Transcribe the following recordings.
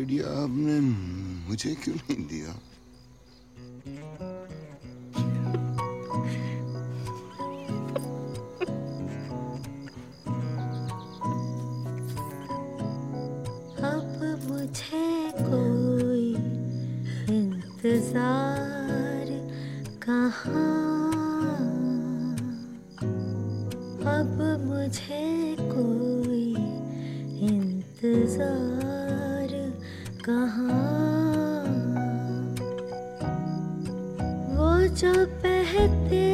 Idea आपने मुझे क्यों नहीं दिया? अब मुझे कोई इंतज़ार कहाँ? अब मुझे कोई इंतज़ार कहाँ? वो जो बहते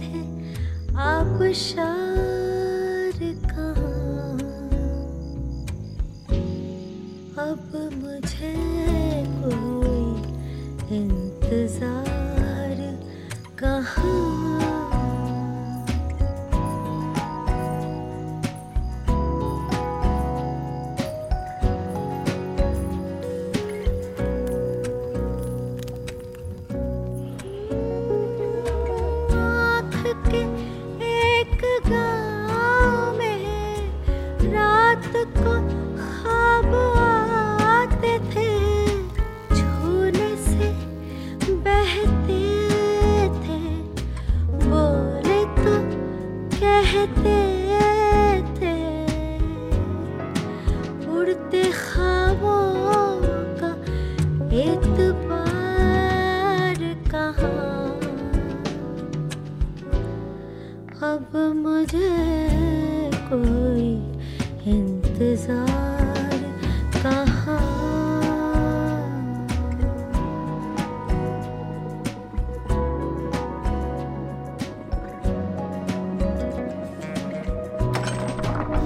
थे अब शार कहाँ? अब मुझे कोई इंतज़ार कहाँ? एक गाँव में रात को थे। से बहते थे। बोले तो कहते अब मुझे कोई इंतज़ार